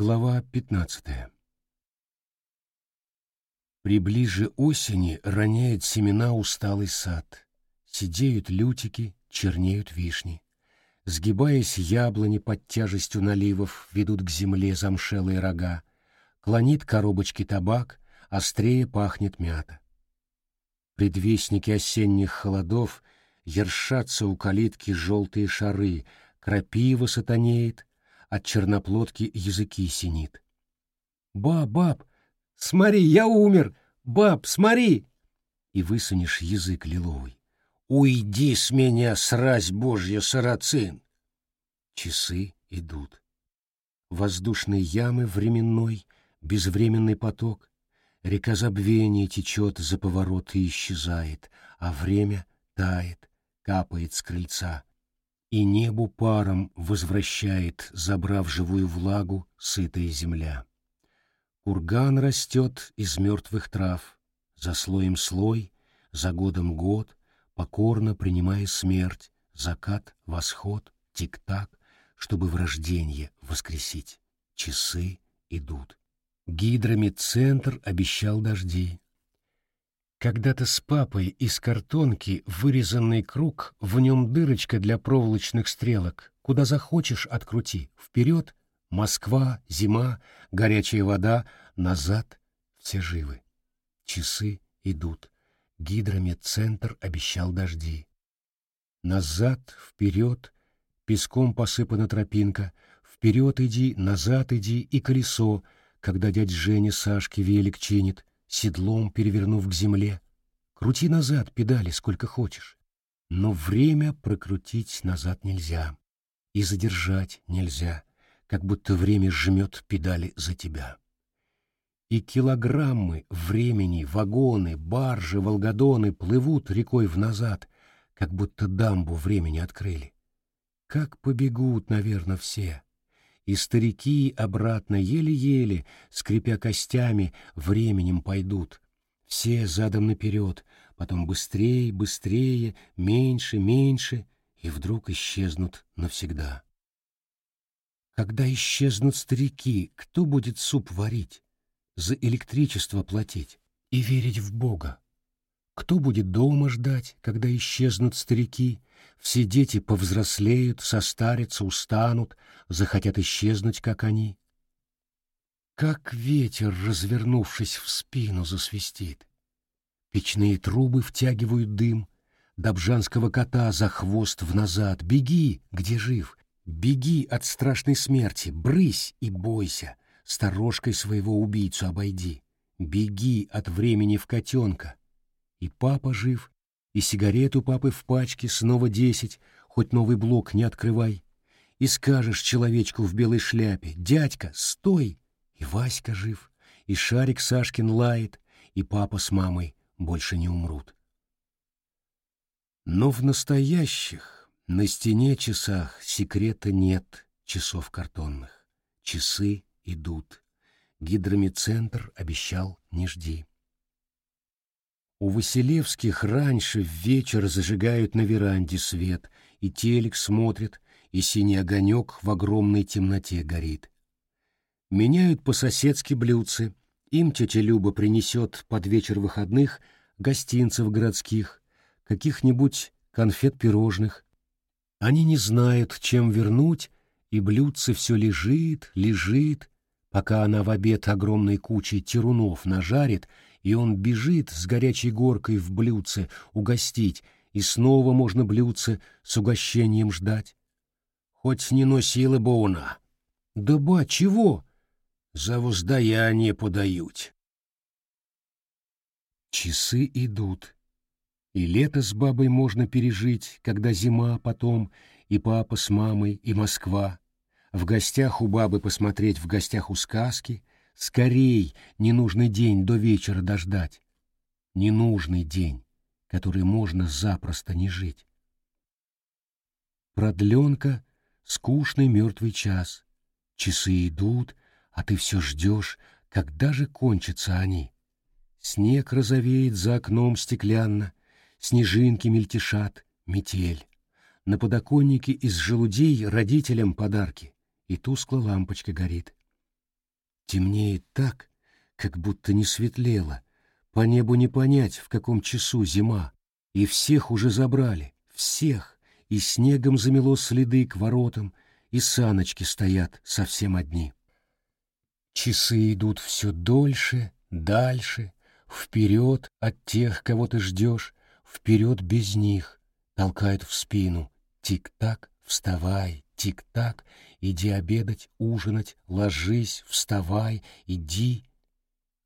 Глава пятнадцатая. При ближе осени роняет семена усталый сад. Сидеют лютики, чернеют вишни. Сгибаясь, яблони под тяжестью наливов ведут к земле замшелые рога. Клонит коробочки табак, острее пахнет мята. Предвестники осенних холодов ершатся у калитки желтые шары, крапива сатанеет, от черноплодки языки синит. «Баб, баб, смотри, я умер! Баб, смотри!» И высунешь язык лиловый. «Уйди с меня, сразь божья, сарацин!» Часы идут. Воздушные ямы временной, безвременный поток. Река забвения течет за поворот и исчезает, а время тает, капает с крыльца и небу паром возвращает, забрав живую влагу, сытая земля. Курган растет из мертвых трав, за слоем слой, за годом год, покорно принимая смерть, закат, восход, тик-так, чтобы в рожденье воскресить. Часы идут. Гидромедцентр обещал дожди. Когда-то с папой из картонки вырезанный круг, в нем дырочка для проволочных стрелок. Куда захочешь, открути. Вперед — Москва, зима, горячая вода, назад — все живы. Часы идут. Гидромедцентр обещал дожди. Назад, вперед, песком посыпана тропинка. Вперед иди, назад иди и колесо, когда дядь Женя Сашке велик чинит седлом перевернув к земле. Крути назад педали сколько хочешь. Но время прокрутить назад нельзя. И задержать нельзя, как будто время жмет педали за тебя. И килограммы времени, вагоны, баржи, волгодоны плывут рекой в назад, как будто дамбу времени открыли. Как побегут, наверное, все. И старики обратно еле-еле, скрипя костями, временем пойдут. Все задом наперед, потом быстрее, быстрее, меньше, меньше, и вдруг исчезнут навсегда. Когда исчезнут старики, кто будет суп варить, за электричество платить и верить в Бога? Кто будет дома ждать, когда исчезнут старики, все дети повзрослеют, состарятся, устанут, захотят исчезнуть, как они. Как ветер, развернувшись в спину, засвистит. Печные трубы втягивают дым, Добжанского кота за хвост в назад. Беги, где жив, беги от страшной смерти, брысь и бойся, сторожкой своего убийцу обойди. Беги от времени в котенка. И папа жив, и сигарет у папы в пачке снова десять, хоть новый блок не открывай. И скажешь человечку в белой шляпе, «Дядька, стой!» И Васька жив, и Шарик Сашкин лает, и папа с мамой больше не умрут. Но в настоящих, на стене часах секрета нет часов картонных. Часы идут. Гидромедцентр обещал не жди. У Василевских раньше в вечер зажигают на веранде свет, и телек смотрит, и синий огонек в огромной темноте горит. Меняют по-соседски блюдцы, им тетя Люба принесет под вечер выходных гостинцев городских, каких-нибудь конфет-пирожных. Они не знают, чем вернуть, и блюдце все лежит, лежит, пока она в обед огромной кучей терунов нажарит и он бежит с горячей горкой в блюдце угостить, и снова можно блюдце с угощением ждать. Хоть не носила бы она. Да ба, чего? За воздаяние подают. Часы идут, и лето с бабой можно пережить, когда зима потом, и папа с мамой, и Москва. В гостях у бабы посмотреть в гостях у сказки — Скорей ненужный день до вечера дождать. Ненужный день, который можно запросто не жить. Продленка — скучный мертвый час. Часы идут, а ты все ждешь, когда же кончатся они. Снег розовеет за окном стеклянно, снежинки мельтешат, метель. На подоконнике из желудей родителям подарки, и тускло лампочка горит. Темнеет так, как будто не светлело. По небу не понять, в каком часу зима. И всех уже забрали, всех. И снегом замело следы к воротам, и саночки стоят совсем одни. Часы идут все дольше, дальше, вперед от тех, кого ты ждешь, вперед без них, толкают в спину. Тик-так, вставай, тик-так, иди обедать, ужинать, ложись, вставай, иди.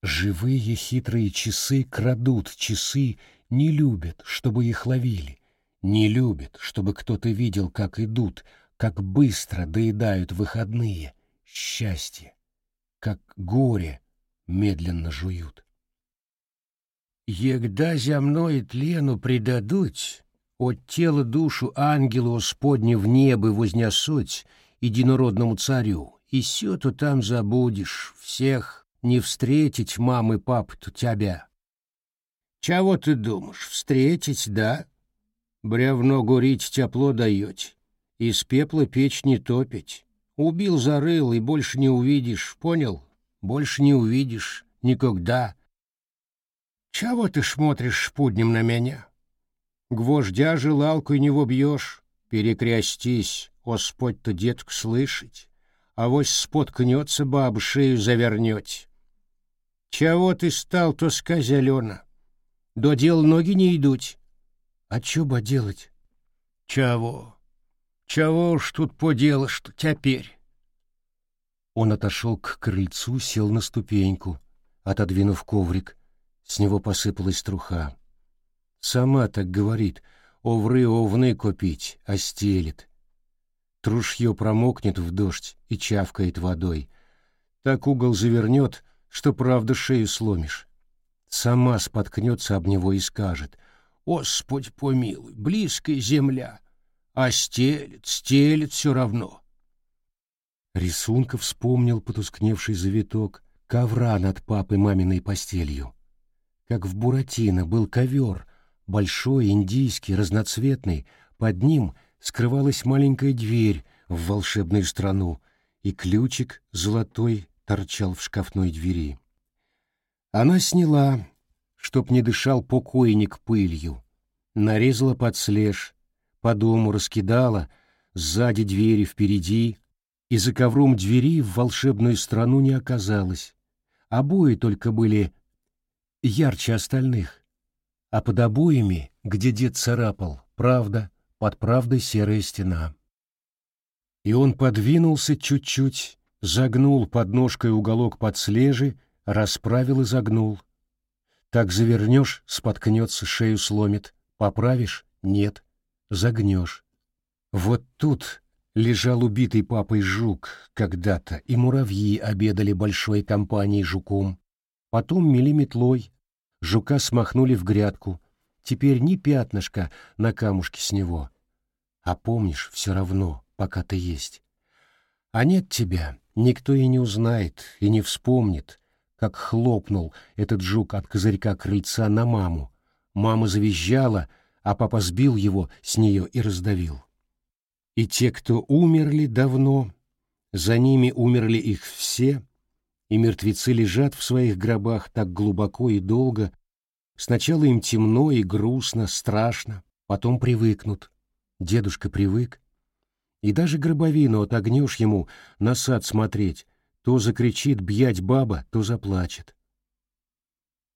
Живые хитрые часы крадут часы, не любят, чтобы их ловили, не любят, чтобы кто-то видел, как идут, как быстро доедают выходные, счастье, как горе медленно жуют. Егда земное тлену предадуть, от тела душу ангелу Господне в небо вознесуть, единородному царю, и все то там забудешь, всех не встретить мамы пап-то тебя. Чего ты думаешь, встретить, да? Бревно горить тепло даете, из пепла печь не топить. Убил, зарыл, и больше не увидишь, понял? Больше не увидишь, никогда. Чего ты смотришь пуднем на меня? Гвоздя желалку не вобьешь, перекрестись, Господь-то детк слышать, а вось споткнется баб, шею завернете. Чего ты стал, тоска зелена? До дел ноги не идут. А чё бы делать? Чего? Чего уж тут поделаешь-то теперь? Он отошел к крыльцу, сел на ступеньку, отодвинув коврик. С него посыпалась труха. Сама так говорит, овры овны купить, а стелит. Трушье промокнет в дождь и чавкает водой. Так угол завернет, что правда шею сломишь. Сама споткнется об него и скажет, «Господь помилуй, близкая земля, а стелит, стелит все равно». Рисунка вспомнил потускневший завиток ковра над папой маминой постелью. Как в Буратино был ковер, большой, индийский, разноцветный, под ним скрывалась маленькая дверь в волшебную страну, и ключик золотой торчал в шкафной двери. Она сняла, чтоб не дышал покойник пылью, нарезала под слеж, по дому раскидала, сзади двери впереди, и за ковром двери в волшебную страну не оказалось. Обои только были ярче остальных, а под обоями, где дед царапал, правда, под правдой серая стена. И он подвинулся чуть-чуть, загнул подножкой уголок под слежи, расправил и загнул. Так завернешь — споткнется, шею сломит, поправишь — нет, загнешь. Вот тут лежал убитый папой жук когда-то, и муравьи обедали большой компанией жуком. Потом мели метлой, жука смахнули в грядку, теперь ни пятнышка на камушке с него. А помнишь все равно, пока ты есть. А нет тебя, никто и не узнает, и не вспомнит, как хлопнул этот жук от козырька крыльца на маму. Мама завизжала, а папа сбил его с нее и раздавил. И те, кто умерли давно, за ними умерли их все, и мертвецы лежат в своих гробах так глубоко и долго, сначала им темно и грустно, страшно, потом привыкнут. Дедушка привык. И даже гробовину отогнешь ему на сад смотреть, то закричит бьять баба, то заплачет.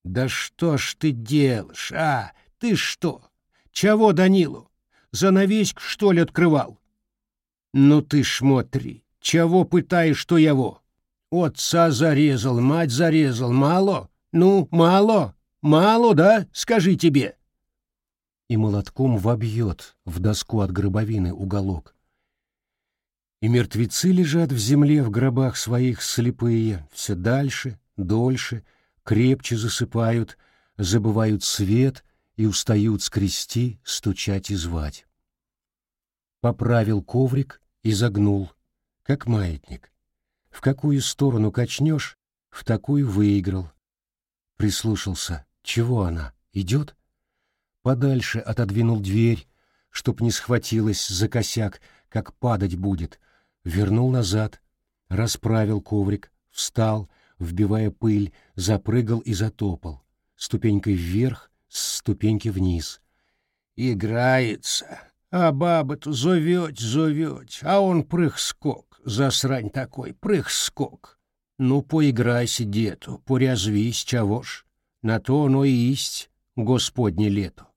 «Да что ж ты делаешь, а? Ты что? Чего Данилу? Занавеську, что ли, открывал?» «Ну ты смотри, чего пытаешь, что его? Отца зарезал, мать зарезал, мало? Ну, мало? Мало, да? Скажи тебе!» И молотком вобьет в доску от гробовины уголок и мертвецы лежат в земле в гробах своих слепые, все дальше, дольше, крепче засыпают, забывают свет и устают скрести, стучать и звать. Поправил коврик и загнул, как маятник. В какую сторону качнешь, в такую выиграл. Прислушался, чего она, идет? Подальше отодвинул дверь, чтоб не схватилась за косяк, как падать будет, вернул назад, расправил коврик, встал, вбивая пыль, запрыгал и затопал, ступенькой вверх, с ступеньки вниз. Играется, а баба-то зовет, зовет, а он прыг-скок, засрань такой, прыг-скок. Ну, поиграйся, дету, порязвись, чего ж, на то оно и есть Господне лето.